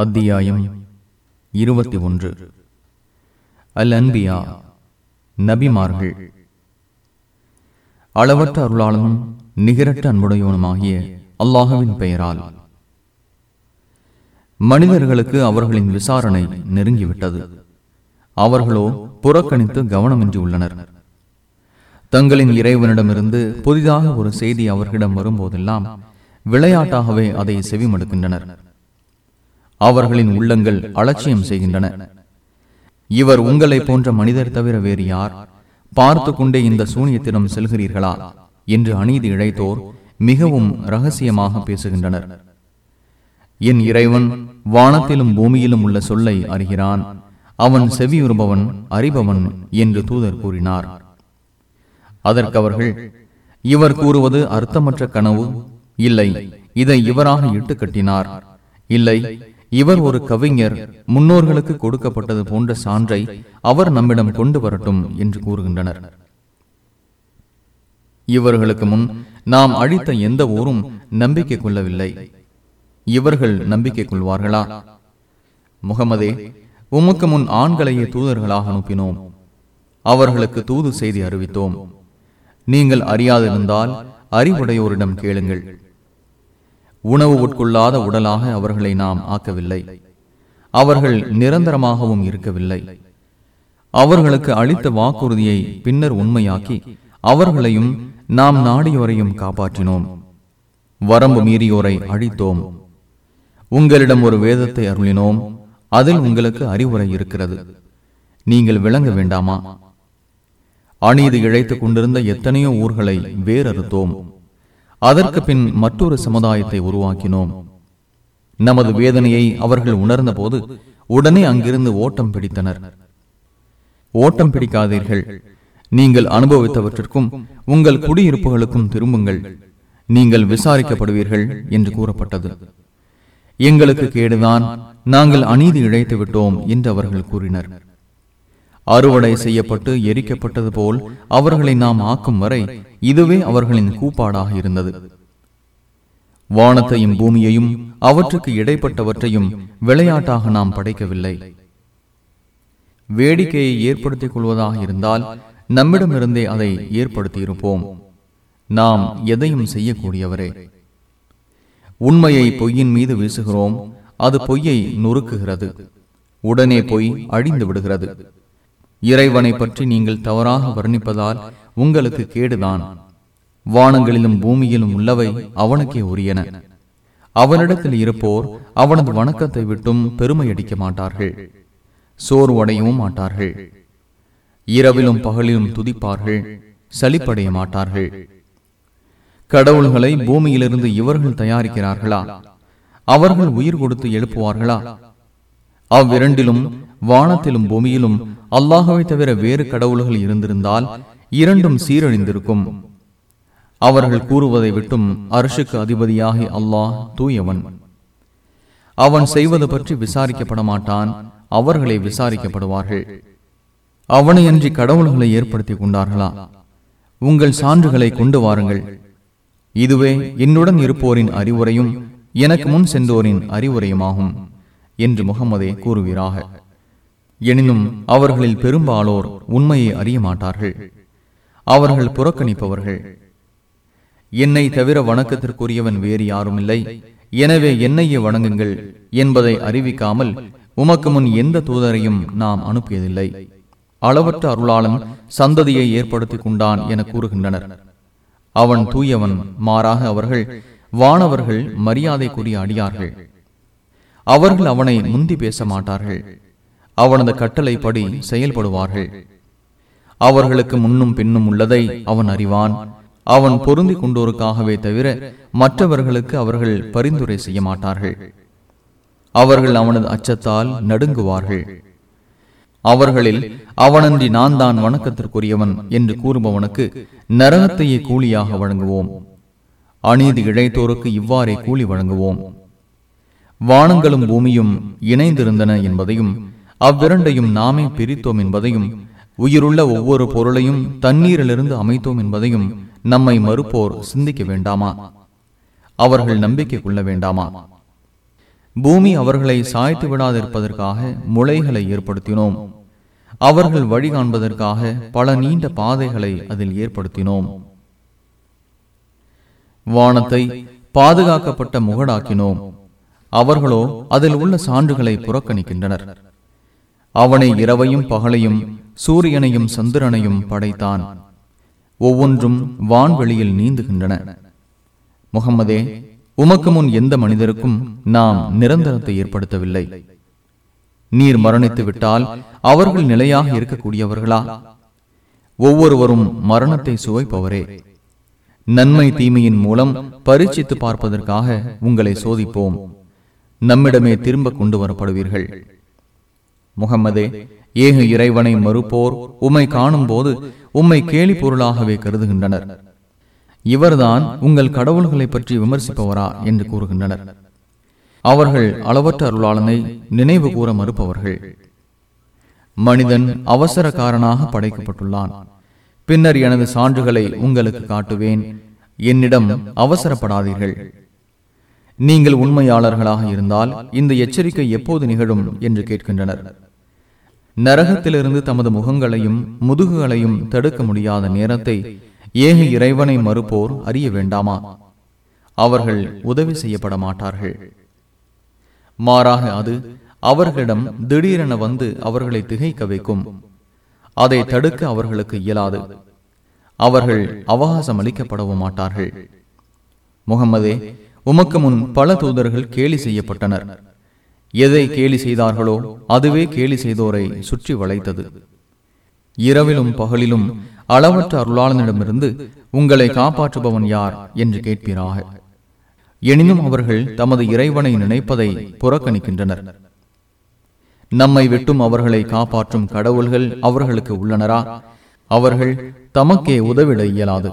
அத்தியாயம் இருபத்தி ஒன்று. அல் அன்பியா நபிமார்கள். அளவற்ற அருளாளனும் நிகரற்ற அன்புடையவனுமாகிய அல்லாஹுவின் பெயரால். மனிதர்களுக்கு அவர்களின் விசாரணை நெருங்கிவிட்டது. அவர்களோ புறக்கணித்து கவனமின்றி உள்ளனர். தங்களின் இறைவனிடமிருந்து புதிதாக ஒரு செய்தி அவர்களிடம் வரும்போதெல்லாம் விளையாட்டாகவே அதை செவிமடுக்கின்றனர். அவர்களின் உள்ளங்கள் அலட்சியம் செய்கின்றன. இவர் உங்களை போன்ற மனிதர் தவிர வேறு யார்? பார்த்து கொண்டே இந்த சூனியத்திடம் செல்கிறீர்களா? என்று அநீதி இழைத்தோர் மிகவும் ரகசியமாக பேசுகின்றனர். என் இறைவன் வானத்திலும் பூமியிலும் உள்ள சொல்லை அறிகிறான். அவன் செவியுறுபவன் அறிபவன் என்று தூதர் கூறினார். அதற்கு அவர்கள் இவர் கூறுவது அர்த்தமற்ற கனவு? இல்லை இதை இவராக இட்டு கட்டினார். இல்லை இவர் ஒரு கவிஞர் முன்னோர்களுக்கு கொடுக்கப்பட்டது போன்ற சான்றை அவர் நம்மிடம் கொண்டு வரட்டும் என்று கூறுகின்றனர். இவர்களுக்கு முன் நாம் அழித்த எந்த ஊரும் நம்பிக்கை கொள்ளவில்லை. இவர்கள் நம்பிக்கை கொள்வார்களா? முகமதே உமக்கு முன் ஆண்களையே தூதர்களாக அனுப்பினோம். அவர்களுக்கு தூது செய்தி அறிவித்தோம். நீங்கள் அறியாதிருந்தால் அறிவுடையோரிடம் கேளுங்கள். உணவு உட்கொள்ளாத உடலாக அவர்களை நாம் ஆக்கவில்லை. அவர்கள் நிரந்தரமாகவும் இருக்கவில்லை. அவர்களுக்கு அளித்த வாக்குறுதியை பின்னர் உண்மையாக்கி அவர்களையும் நாம் நாடியோரையும் காப்பாற்றினோம். வரம்பு மீறியோரை அழித்தோம். உங்களிடம் ஒரு வேதத்தை அருளினோம். அதில் உங்களுக்கு அறிவுரை இருக்கிறது. நீங்கள் விளங்க வேண்டாமா? அநீதி இழைத்துக் கொண்டிருந்த எத்தனையோ ஊர்களை வேறறுத்தோம். அதற்கு பின் மற்றொரு சமுதாயத்தை உருவாக்கினோம். நமது வேதனையை அவர்கள் உணர்ந்த போது உடனே அங்கிருந்து ஓட்டம் பிடித்தனர். ஓட்டம் பிடிக்காதீர்கள். நீங்கள் அனுபவித்தவற்றிற்கும் உங்கள் குடியிருப்புகளுக்கும் திரும்புங்கள். நீங்கள் விசாரிக்கப்படுவீர்கள் என்று கூறப்பட்டது. எங்களுக்கு கேடுதான் நாங்கள் அநீதி இழைத்து விட்டோம் என்று அவர்கள் கூறினர். அறுவடை செய்யப்பட்டு எரிக்கப்பட்டது போல் அவர்களை நாம் ஆக்கும் வரை இதுவே அவர்களின் கூப்பாடாக இருந்தது. வானத்தையும் பூமியையும் அவற்றுக்கு இடைப்பட்டவற்றையும் விளையாட்டாக நாம் படைக்கவில்லை. வேடிக்கையை ஏற்படுத்திக் கொள்வதாக இருந்தால் நம்மிடமிருந்தே அதை ஏற்படுத்தியிருப்போம். நாம் எதையும் செய்யக்கூடியவரே. உண்மையை பொய்யின் மீது வீசுகிறோம் அது பொய்யை நொறுக்குகிறது. உடனே பொய் அழிந்து விடுகிறது. இறைவனை பற்றி நீங்கள் தவறாக வர்ணிப்பதால் உங்களுக்கு கேடுதான். வானங்களிலும் பூமியிலும் உள்ளவை அவனுக்கே உரியன. அவனிடத்தில் இருப்போர் அவனது வணக்கத்தை விட்டும் பெருமையடிக்க மாட்டார்கள். சோர்வடையவும் மாட்டார்கள். இரவிலும் பகலிலும் துதிப்பார்கள் சளிப்படைய மாட்டார்கள். கடவுள்களை பூமியிலிருந்து இவர்கள் தயாரிக்கிறார்களா? அவர்கள் உயிர் கொடுத்து எழுப்புவார்களா? அவ்விரண்டிலும் வானத்திலும் பூமியிலும் அல்லாஹவை தவிர வேறு கடவுள்கள் இருந்திருந்தால் இரண்டும் சீரழிந்திருக்கும். அவர்கள் கூறுவதை விட்டும் அரசுக்கு அதிபதியாகி அல்லாஹ் தூயவன். அவன் செய்வது பற்றி விசாரிக்கப்பட மாட்டான் அவர்களை விசாரிக்கப்படுவார்கள். அவனையன்றி கடவுள்களை ஏற்படுத்திக் கொண்டார்களா? உங்கள் சான்றுகளை கொண்டு வாருங்கள். இதுவே என்னுடன் இருப்போரின் அறிவுரையும் எனக்கு முன் சென்றோரின் அறிவுரையுமாகும் என்று முகமதே கூறுகிறார்கள் எனினும் அவர்களில் பெரும்பாலோர் உண்மையை அறிய மாட்டார்கள் அவர்கள் புறக்கணிப்பவர்கள். என்னை தவிர வணக்கத்திற்குரியவன் வேறு யாரும் இல்லை எனவே என்னையே வணங்குங்கள் என்பதை அறிவிக்காமல் உமக்கு முன் எந்த தூதரையும் நாம் அனுப்பியதில்லை. அளவற்ற அருளாளன் சந்ததியை ஏற்படுத்தி கொண்டான் என கூறுகின்றனர். அவன் தூயவன் மாறாக அவர்கள் வானவர்கள் மரியாதைக்குரிய அடியார்கள். அவர்கள் அவனை முந்தி பேச மாட்டார்கள் அவனது கட்டளைப்படி செயல்படுவார்கள். அவர்களுக்கு முன்னும் பின்னும் உள்ளதை அவன் அறிவான். அவன் பொருந்தி கொண்டோருக்காகவே தவிர மற்றவர்களுக்கு அவர்கள் பரிந்துரை செய்ய மாட்டார்கள் அவர்கள் அவனது அச்சத்தால் நடுங்குவார்கள். அவர்களில் அவனன்றி நான் தான் வணக்கத்திற்குரியவன் என்று கூறுபவனுக்கு நரகத்தையே கூலியாக வழங்குவோம். அநீதி இழைத்தோருக்கு இவ்வாறே கூலி வழங்குவோம். வானங்களும் பூமியும் இணைந்திருந்தன என்பதையும் அவ்விரண்டையும் நாமே பிரித்தோம் என்பதையும் உயிருள்ள ஒவ்வொரு பொருளையும் தண்ணீரிலிருந்து அமைத்தோம் என்பதையும் நம்மை மறுப்போர் சிந்திக்க வேண்டாமா? அவர்கள் நம்பிக்கை கொள்ள வேண்டாமா? பூமி அவர்களை சாய்த்து விடாதிருப்பதற்காக முளைகளை ஏற்படுத்தினோம். அவர்கள் வழி காண்பதற்காக பல நீண்ட பாதைகளை அதில் ஏற்படுத்தினோம். வானத்தை பாதுகாக்கப்பட்ட முகடாக்கினோம். அவர்களோ அதில் உள்ள சான்றுகளை புறக்கணிக்கின்றனர். அவனை இரவையும் பகலையும் சூரியனையும் சந்திரனையும் படைத்தான். ஒவ்வொன்றும் வான்வெளியில் நீந்துகின்றன. முகம்மதே உமக்கு முன் எந்த மனிதருக்கும் நாம் நிரந்தரத்தை ஏற்படுத்தவில்லை. நீர் மரணித்து விட்டால் அவர்கள் நிலையாக இருக்கக்கூடியவர்களா? ஒவ்வொருவரும் மரணத்தை சுவைப்பவரே. நன்மை தீமையின் மூலம் பரீட்சித்து பார்ப்பதற்காக உங்களை சோதிப்போம். நம்மிடமே திரும்ப கொண்டு வரப்படுவீர்கள். முகம்மதே ஏக இறைவனை மறுப்போர் உம்மை காணும் போது உம்மை கேலி பொருளாகவே கருதுகின்றனர். இவர்தான் உங்கள் கடவுள்களை பற்றி விமர்சிப்பவரா என்று கூறுகின்றனர். அவர்கள் அளவற்ற அருளாளனை நினைவு கூற மறுப்பவர்கள். மனிதன் அவசரக்காரனாக படைக்கப்பட்டுள்ளான். பின்னர் எனது சான்றுகளை உங்களுக்கு காட்டுவேன். என்னிடம் அவசரப்படாதீர்கள். நீங்கள் உண்மையாளர்களாக இருந்தால் இந்த எச்சரிக்கை எப்போது நிகழும் என்று கேட்கின்றனர். நரகத்திலிருந்து தமது முகங்களையும் முதுகுகளையும் தடுக்க முடியாத நேரத்தை ஏக இறைவனை மறுப்போர் அறிய வேண்டாமா? அவர்கள் உதவி செய்யப்பட மாட்டார்கள் மாறாக அது அவர்களிடம் திடீரென வந்து அவர்களை திகைக்க வைக்கும். அதை தடுக்க அவர்களுக்கு இயலாது. அவர்கள் அவகாசம் அளிக்கப்படவும் மாட்டார்கள் முகமதே உமக்கு முன் பல தூதர்கள் கேலி செய்யப்பட்டனர். எதை கேலி செய்தார்களோ அதுவே கேலி செய்தோரை சுற்றி வளைத்தது. இரவிலும் பகலிலும் அளவற்ற அருளாளனிடமிருந்து உங்களை காப்பாற்றுபவன் யார் என்று கேட்பீராக. எனினும் அவர்கள் தமது இறைவனை நினைப்பதை புறக்கணிக்கின்றனர். நம்மை விட்டும் அவர்களை காப்பாற்றும் கடவுள்கள் அவர்களுக்கு உள்ளனரா? அவர்கள் தமக்கே உதவிட இயலாது.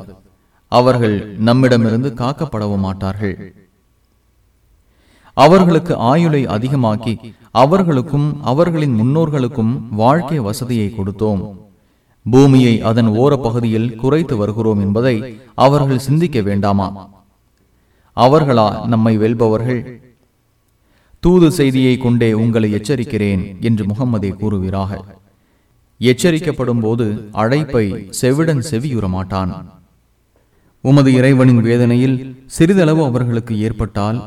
அவர்கள் நம்மிடமிருந்து காக்கப்படவும் மாட்டார்கள். அவர்களுக்கு ஆயுளை அதிகமாக்கி அவர்களுக்கும் அவர்களின் முன்னோர்களுக்கும் வாழ்க்கை வசதியை கொடுத்தோம். பூமியை அதன் ஓரப்பகுதியில் குறைத்து வருகிறோம் என்பதை அவர்கள் சிந்திக்க வேண்டாமா? அவர்களா நம்மை வெல்பவர்கள்? தூது செய்தியை கொண்டே உங்களை எச்சரிக்கிறேன் என்று முகம்மதே கூறுகிறார்கள் எச்சரிக்கப்படும் போது அழைப்பை செவிடன் செவியுற மாட்டான் உமது இறைவனின் வேதனையில் சிறிதளவு அவர்களுக்கு ஏற்பட்டால்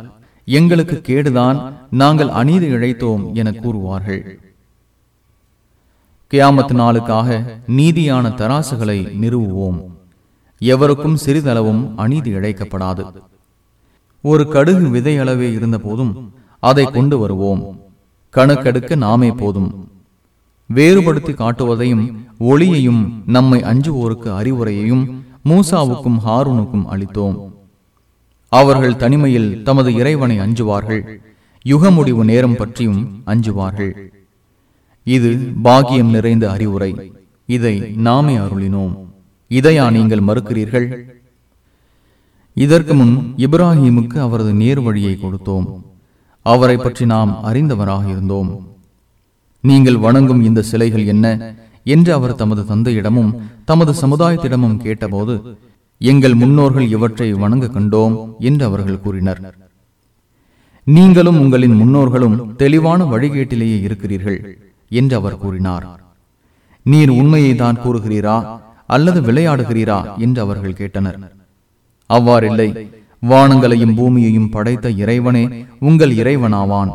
எங்களுக்கு கேடுதான் நாங்கள் அநீதி இழைத்தோம் என கூறுவார்கள். கியாமத் நாளுக்காக நீதியான தராசுகளை நிறுவுவோம். எவருக்கும் சிறிதளவும் அநீதி இழைக்கப்படாது. ஒரு கடுகு விதை அளவே இருந்த போதும் அதை கொண்டு வருவோம். கணக்கெடுக்க நாமே போதும். வேறுபடுத்தி காட்டுவதையும் ஒளியையும் நம்மை அஞ்சுவோருக்கு அறிவுரையையும் மூசாவுக்கும் ஹாரூனுக்கும் அளித்தோம். அவர்கள் தனிமையில் தமது இறைவனை அஞ்சுவார்கள். யுக முடிவு நேரம் பற்றியும் அஞ்சுவார்கள். இது பாகியம் நிறைந்த அறிவுரை. இதை நாமே அருளினோம். இதையா நீங்கள் மறுக்கிறீர்கள்? இதற்கு முன் இப்ராஹிமுக்கு அவரது நேர் வழியை கொடுத்தோம். அவரை பற்றி நாம் அறிந்தவராக இருந்தோம். நீங்கள் வணங்கும் இந்த சிலைகள் என்ன? என்று அவர் தமது தந்தையிடமும் தமது சமுதாயத்திடமும் கேட்டபோது எங்கள் முன்னோர்கள் இவற்றை வணங்க கண்டோம் என்று அவர்கள் கூறினர். நீங்களும் உங்களின் முன்னோர்களும் தெளிவான வழிகேட்டிலேயே இருக்கிறீர்கள் என்று அவர் கூறினார். நீர் உண்மையை தான் கூறுகிறீரா அல்லது விளையாடுகிறீரா என்று அவர்கள் கேட்டனர். அவ்வாறில்லை வானங்களையும் பூமியையும் படைத்த இறைவனே உங்கள் இறைவனாவான்.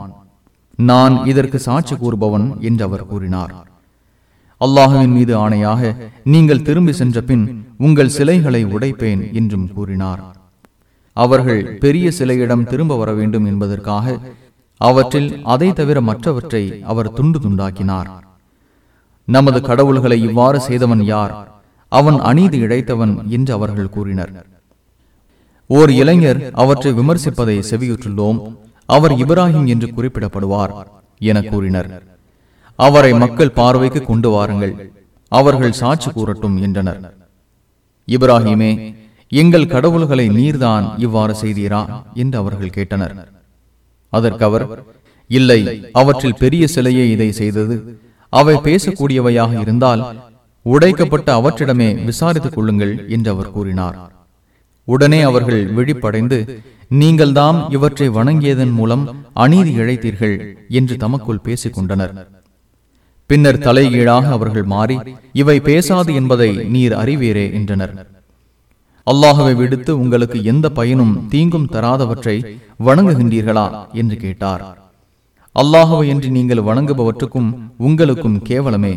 நான் இதற்கு சாட்சி கூறுபவன் என்று அவர் கூறினார். அல்லாஹுவின் மீது ஆணையாக நீங்கள் திரும்பி சென்ற பின் உங்கள் சிலைகளை உடைப்பேன் என்றும் கூறினார். அவர்கள் பெரிய சிலையிடம் திரும்ப வர வேண்டும் என்பதற்காக அவற்றில் அதை தவிர மற்றவற்றை அவர் துண்டு துண்டாக்கினார். நமது கடவுள்களை இவ்வாறு செய்தவன் யார்? அவன் அநீதி இழைத்தவன் என்று அவர்கள் கூறினர். ஓர் இளைஞர் அவற்றை விமர்சிப்பதை செவியுற்றுள்ளோம். அவர் இப்ராஹிம் என்று குறிப்பிடப்படுவார் என கூறினர். அவரை மக்கள் பார்வைக்கு கொண்டு வாருங்கள். அவர்கள் சாட்சி கூறட்டும் என்றனர். இப்ராஹிமே எங்கள் கடவுள்களை நீர்தான் இவ்வாறு செய்தீரா? என்று அவர்கள் கேட்டனர். அதற்கு அவர் இல்லை அவற்றில் பெரிய சிலையே இதை செய்தது. அவை பேசக்கூடியவையாக இருந்தால் உடைக்கப்பட்ட அவற்றிடமே விசாரித்துக் கொள்ளுங்கள் என்று அவர் கூறினார். உடனே அவர்கள் விழிப்படைந்து நீங்கள்தாம் இவற்றை வணங்கியதன் மூலம் அநீதி இழைத்தீர்கள் என்று தமக்குள் பேசிக் கொண்டனர் பின்னர் தலைகீழாக அவர்கள் மாறி இவை பேசாது என்பதை நீர் அறிவீரே என்றனர். அல்லாஹவை விடுத்து உங்களுக்கு எந்த பயனும் தீங்கும் தராதவற்றை வணங்குகின்றீர்களா? என்று கேட்டார். அல்லாஹவை என்று நீங்கள் வணங்குபவற்றுக்கும் உங்களுக்கும் கேவலமே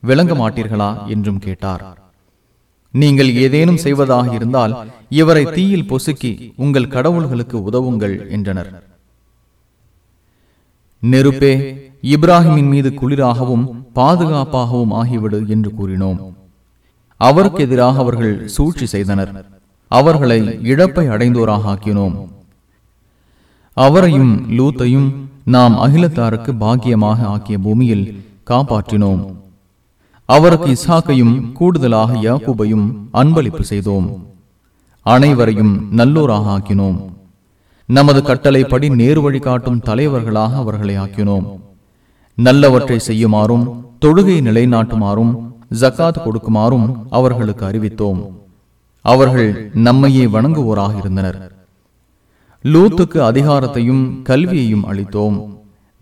விளங்க மாட்டீர்களா என்றும் கேட்டார். நீங்கள் ஏதேனும் செய்வதாக இருந்தால் இவரை தீயில் பொசுக்கி உங்கள் கடவுள்களுக்கு உதவுங்கள் என்றனர். நெருப்பே இப்ராஹிமின் மீது குளிராகவும் பாதுகாப்பாகவும் ஆகிவிடு என்று கூறினோம். அவருக்கு எதிராக அவர்கள் சூழ்ச்சி செய்தனர். அவர்களை இழப்பை அடைந்தோராக ஆக்கினோம். அவரையும் லூத்தையும் நாம் அகிலத்தாருக்கு பாக்கியமாக ஆக்கிய பூமியில் காப்பாற்றினோம். அவருக்கு இசாக்கையும் கூடுதலாக யாக்கூபையும் அன்பளிப்பு செய்தோம். அனைவரையும் நல்லோராக ஆக்கினோம். நமது கட்டளைப்படி நேரு வழி காட்டும் தலைவர்களாக அவர்களை ஆக்கினோம். நல்லவற்றை செய்யுமாறும் தொழுகை நிலைநாட்டுமாறும் ஜக்காத் கொடுக்குமாறும் அவர்களுக்கு அறிவித்தோம். அவர்கள் நம்மையே வணங்குவோராக இருந்தனர். லூத்துக்கு அதிகாரத்தையும் கல்வியையும் அளித்தோம்.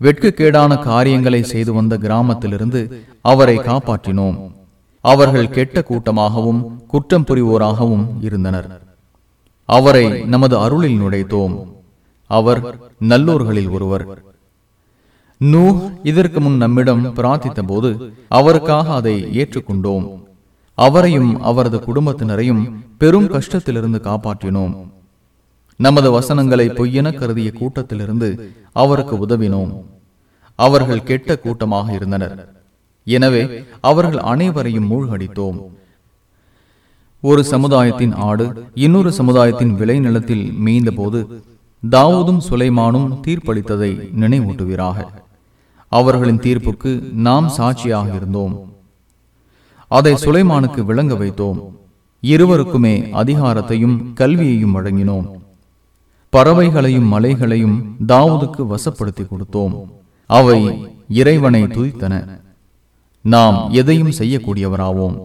வெட்கக்கேடான காரியங்களை செய்து வந்த கிராமத்திலிருந்து அவரை காப்பாற்றினோம். அவர்கள் கெட்ட கூட்டமாகவும் குற்றம் புரிவோராகவும் இருந்தனர். அவரை நமது அருளில் நுழைத்தோம். அவர் நல்லோர்களில் ஒருவர். நூ இதற்கு முன் நம்மிடம் பிரார்த்தித்த போது அவருக்காக அதை ஏற்றுக்கொண்டோம். அவரையும் அவரது குடும்பத்தினரையும் பெரும் கஷ்டத்திலிருந்து காப்பாற்றினோம். நமது வசனங்களை பொய்யென கருதிய கூட்டத்திலிருந்து அவருக்கு உதவினோம். அவர்கள் கெட்ட கூட்டமாக இருந்தனர். எனவே அவர்கள் அனைவரையும் மூழ்கடித்தோம். ஒரு சமுதாயத்தின் ஆடு இன்னொரு சமுதாயத்தின் விளைநிலத்தில் மேய்ந்த போது தாவூதும் சுலைமானும் தீர்ப்பளித்ததை நினைவூட்டுவீராக. அவர்களின் தீர்ப்புக்கு நாம் சாட்சியாக இருந்தோம். அதை சுலைமானுக்கு விளங்க வைத்தோம். இருவருக்குமே அதிகாரத்தையும் கல்வியையும் வழங்கினோம். பறவைகளையும் மலைகளையும் தாவூதுக்கு வசப்படுத்தி கொடுத்தோம். அவை இறைவனை துதித்தன. நாம் எதையும் செய்யக்கூடியவராவோம்.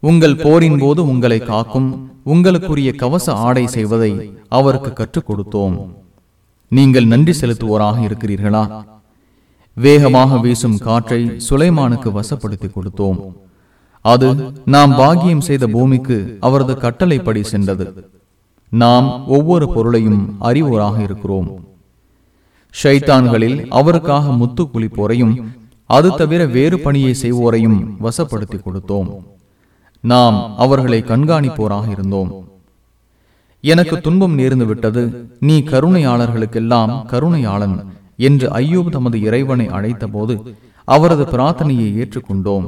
உங்கள் போரின் போது உங்களை காக்கும் உங்களுக்குரிய கவச ஆடை செய்வதை அவருக்கு கற்றுக் கொடுத்தோம் நீங்கள் நன்றி செலுத்துவோராக இருக்கிறீர்களா? வேகமாக வீசும் காற்றை சுலைமானுக்கு வசப்படுத்தி கொடுத்தோம். அது நாம் பாக்கியம் செய்த பூமிக்கு அவரது கட்டளைப்படி சென்றது. நாம் ஒவ்வொரு பொருளையும் அறிவோராக இருக்கிறோம். ஷைத்தான்களில் அவருக்காக முத்து குளிப்போரையும் அது தவிர வேறு பணியை செய்வோரையும் வசப்படுத்தி கொடுத்தோம். நாம் அவர்களை கண்காணிப்போராக இருந்தோம். எனக்கு துன்பம் நேர்ந்து விட்டது. நீ கருணையாளர்களுக்கெல்லாம் கருணையாளன் என்று ஐயோ தமது இறைவனை அழைத்த போது அவரது பிரார்த்தனையை ஏற்றுக்கொண்டோம்.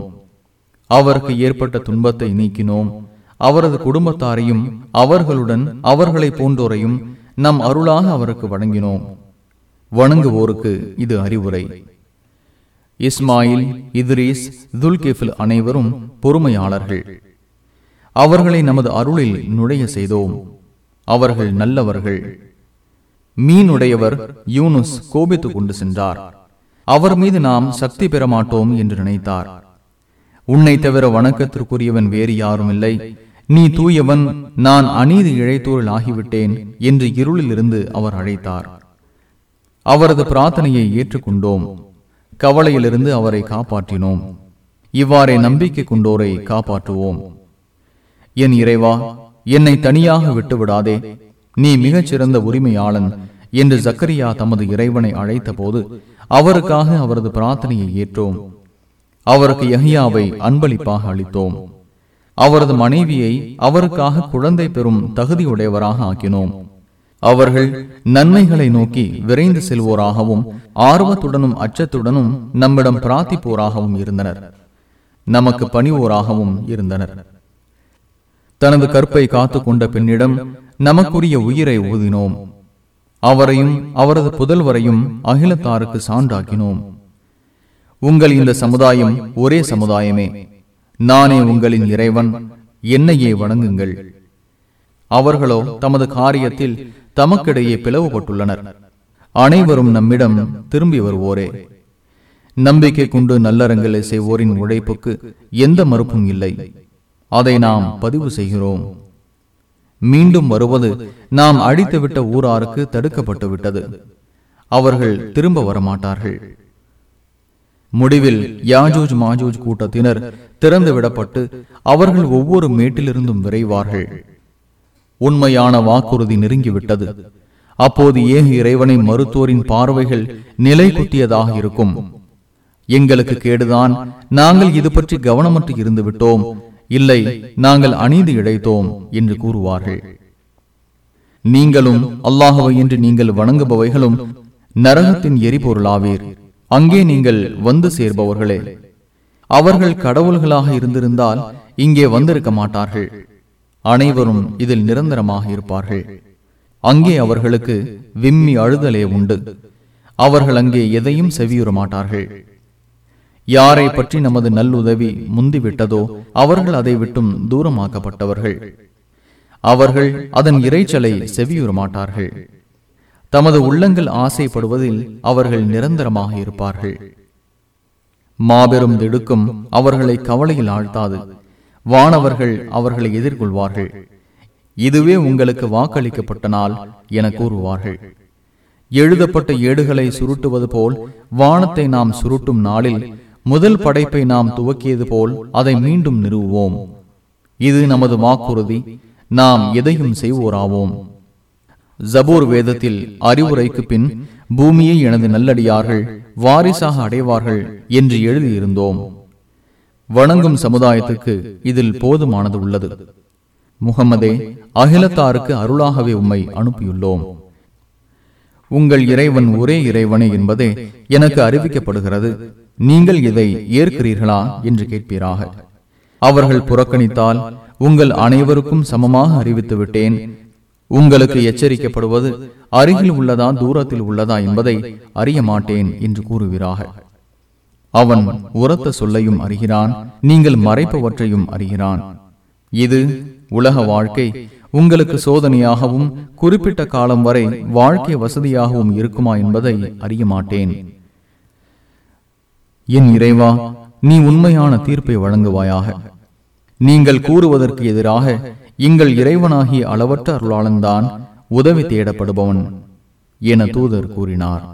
அவருக்கு ஏற்பட்ட துன்பத்தை நீக்கினோம். அவரது குடும்பத்தாரையும் அவர்களுடன் அவர்களை போன்றோரையும் நம் அருளாக அவருக்கு வழங்கினோம் வணங்குவோருக்கு இது அறிவுரை. இஸ்மாயில் இத்ரீஸ் துல்கிஃபில் அனைவரும் பொறுமையாளர்கள். அவர்களை நமது அருளில் நுழைய செய்தோம். அவர்கள் நல்லவர்கள். மீனுடையவர் யூனுஸ் கோபித்துக் கொண்டு சென்றார். அவர் மீது நாம் சக்தி பெற மாட்டோம் என்று நினைத்தார். உன்னை தவிர வணக்கத்திற்குரியவன் வேறு யாரும் இல்லை. நீ தூயவன் நான் அநீதி இழைத்தோரில் ஆகிவிட்டேன் என்று இருளிலிருந்து அவர் அழைத்தார். அவரது பிரார்த்தனையை ஏற்றுக்கொண்டோம். கவலையிலிருந்து அவரை காப்பாற்றினோம். இவ்வாறே நம்பிக்கை கொண்டோரை காப்பாற்றுவோம். என் இறைவா என்னை தனியாக விட்டுவிடாதே. நீ மிகச்சிறந்த உரிமையாளன் என்று ஜக்கரியா தமது இறைவனை அழைத்த போது அவருக்காக அவரது பிரார்த்தனையை ஏற்றோம். அவருக்கு யஹியாவை அன்பளிப்பாக அளித்தோம். அவரது மனைவியை அவருக்காக குழந்தை பெறும் தகுதியுடையவராக ஆக்கினோம். அவர்கள் நன்மைகளை நோக்கி விரைந்து செல்வோராகவும் ஆர்வத்துடனும் அச்சத்துடனும் நம்மிடம் பிரார்த்திப்போராகவும் இருந்தனர். நமக்கு பணிவோராகவும் இருந்தனர். தனது கற்பை காத்து கொண்ட பெண்ணிடம் நமக்குரிய உயிரை ஊதினோம். அவரையும் அவரது புதல்வரையும் அகிலத்தாருக்கு சான்றாக்கினோம். உங்கள் இந்த சமுதாயம் ஒரே சமுதாயமே. நானே உங்களின் இறைவன் என்னையே வணங்குங்கள். அவர்களோ தமது காரியத்தில் தமக்கிடையே பிளவுபட்டுள்ளனர். அனைவரும் நம்மிடம் திரும்பி வருவோரே. நம்பிக்கை கொண்டு நல்லறங்களை செய்வோரின் உழைப்புக்கு எந்த மறுப்பும் இல்லை. அதை நாம் பதிவு செய்கிறோம். மீண்டும் வருவது நாம் அழித்துவிட்ட ஊராருக்கு தடுக்கப்பட்டு விட்டது அவர்கள் திரும்ப வரமாட்டார்கள். முடிவில் யாஜூஜ் மாஜூஜ் கூட்டத்தினர் திறந்து விடப்பட்டு அவர்கள் ஒவ்வொரு மேட்டிலிருந்தும் விரைவார்கள். உண்மையான வாக்குறுதி நெருங்கிவிட்டது. அப்போது ஏக இறைவனை மருத்துவரின் பார்வைகள் நிலை குத்தியதாக இருக்கும். எங்களுக்கு கேடுதான் நாங்கள் இது பற்றி கவனமற்று இருந்துவிட்டோம் இல்லை நாங்கள் அநீதி இழைத்தோம் என்று கூறுவார்கள். நீங்களும் அல்லாஹவை என்று நீங்கள் வணங்குபவைகளும் நரகத்தின் எரிபொருளாவீர். அங்கே நீங்கள் வந்து சேர்பவர்களே. அவர்கள் கடவுள்களாக இருந்திருந்தால் இங்கே வந்திருக்க மாட்டார்கள். அனைவரும் இதில் நிரந்தரமாக இருப்பார்கள். அங்கே அவர்களுக்கு விம்மி அழுதலே உண்டு. அவர்கள் அங்கே எதையும் செவியுற மாட்டார்கள். யாரை பற்றி நமது நல்லுதவி முந்திவிட்டதோ அவர்கள் அதை விட்டும் தூரமாக்கப்பட்டவர்கள். அவர்கள் அதன் இறைச்சலை செவியுற மாட்டார்கள். தமது உள்ளங்கள் ஆசைப்படுவதில் அவர்கள் நிரந்தரமாக இருப்பார்கள். மாபெரும் திடுக்கும் அவர்களை கவலையில் ஆழ்த்தாது. வானவர்கள் அவர்களை எதிர்கொள்வார்கள். இதுவே உங்களுக்கு வாக்களிக்கப்பட்ட நாள் என கூறுவார்கள். எழுதப்பட்ட ஏடுகளை சுருட்டுவது போல் வானத்தை நாம் சுருட்டும் நாளில் முதல் படைப்பை நாம் துவக்கியது போல் அதை மீண்டும் நிறுவுவோம். இது நமது வாக்குறுதி. நாம் எதையும் செய்வோராவோம். ஜபூர் வேதத்தில் அறிவுரைக்கு பின் பூமியை எனது நல்லடியார்கள் வாரிசாக அடைவார்கள் என்று எழுதியிருந்தோம். வணங்கும் சமுதாயத்துக்கு இதில் போதுமானது உள்ளது. முகமதே அகிலத்தாருக்கு அருளாகவே உம்மை அனுப்பியுள்ளோம். உங்கள் இறைவன் ஒரே இறைவனே என்பதே எனக்கு அறிவிக்கப்படுகிறது. நீங்கள் இதை ஏற்கிறீர்களா என்று கேட்பீராக. அவர்கள் புறக்கணித்தால் உங்கள் அனைவருக்கும் சமமாக அறிவித்து விட்டேன். உங்களுக்கு எச்சரிக்கப்படுவது அருகில் உள்ளதா தூரத்தில் உள்ளதா என்பதை அறிய மாட்டேன் என்று கூறுகிறார்கள் அவன் உரத்த சொல்லையும் அறிகிறான் நீங்கள் மறைப்பவற்றையும் அறிகிறான். இது உலக வாழ்க்கை. உங்களுக்கு சோதனையாகவும் குறிப்பிட்ட காலம் வரை வாழ்க்கை வசதியாகவும் இருக்குமா என்பதை அறிய மாட்டேன். என் இறைவா நீ உண்மையான தீர்ப்பை வழங்குவாயாக. நீங்கள் கூறுவதற்கு எதிராக எங்கள் இறைவனாகிய அளவற்ற அருளாளன்தான் உதவி தேடப்படுபவன் என தூதர் கூறினார்.